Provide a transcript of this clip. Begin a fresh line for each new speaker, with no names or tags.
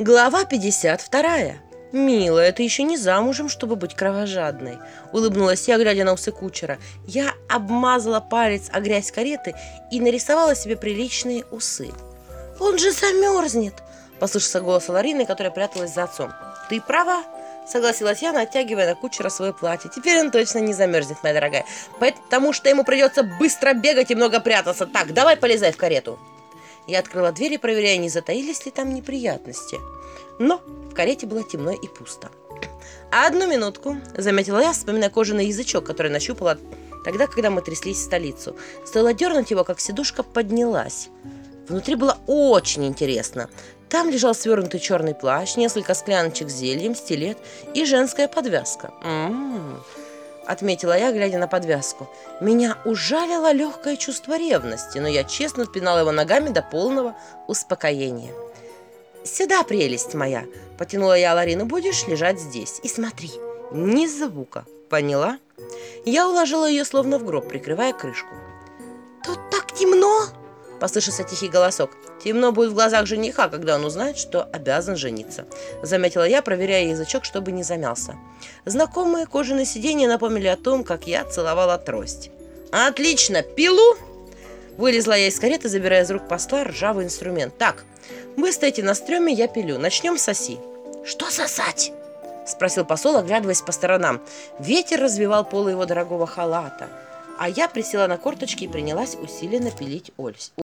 Глава 52. «Милая, ты еще не замужем, чтобы быть кровожадной», — улыбнулась я, глядя на усы кучера. Я обмазала палец о грязь кареты и нарисовала себе приличные усы. «Он же замерзнет!» — послышался голос Ларины, которая пряталась за отцом. «Ты права!» — согласилась я, натягивая на кучера свое платье. «Теперь он точно не замерзнет, моя дорогая, потому что ему придется быстро бегать и много прятаться. Так, давай полезай в карету!» Я открыла дверь, проверяя, не затаились ли там неприятности. Но в карете было темно и пусто. «Одну минутку», — заметила я, вспоминая кожаный язычок, который нащупала тогда, когда мы тряслись в столицу. Стоило дернуть его, как сидушка поднялась. Внутри было очень интересно. Там лежал свернутый черный плащ, несколько скляночек с зельем, стилет и женская подвязка. М-м-м отметила я, глядя на подвязку. Меня ужалило легкое чувство ревности, но я честно спинала его ногами до полного успокоения. «Сюда, прелесть моя!» – потянула я Ларину. «Будешь лежать здесь и смотри, ни звука, поняла?» Я уложила ее словно в гроб, прикрывая крышку. Послышался тихий голосок. «Темно будет в глазах жениха, когда он узнает, что обязан жениться», – заметила я, проверяя язычок, чтобы не замялся. Знакомые кожаные сиденья напомнили о том, как я целовала трость. «Отлично! Пилу!» Вылезла я из кареты, забирая из рук посла ржавый инструмент. «Так, вы стоите на стреме, я пилю. Начнем с оси». «Что сосать?» – спросил посол, оглядываясь по сторонам. Ветер развивал полы его дорогого халата, а я присела на корточки и принялась усиленно пилить ось.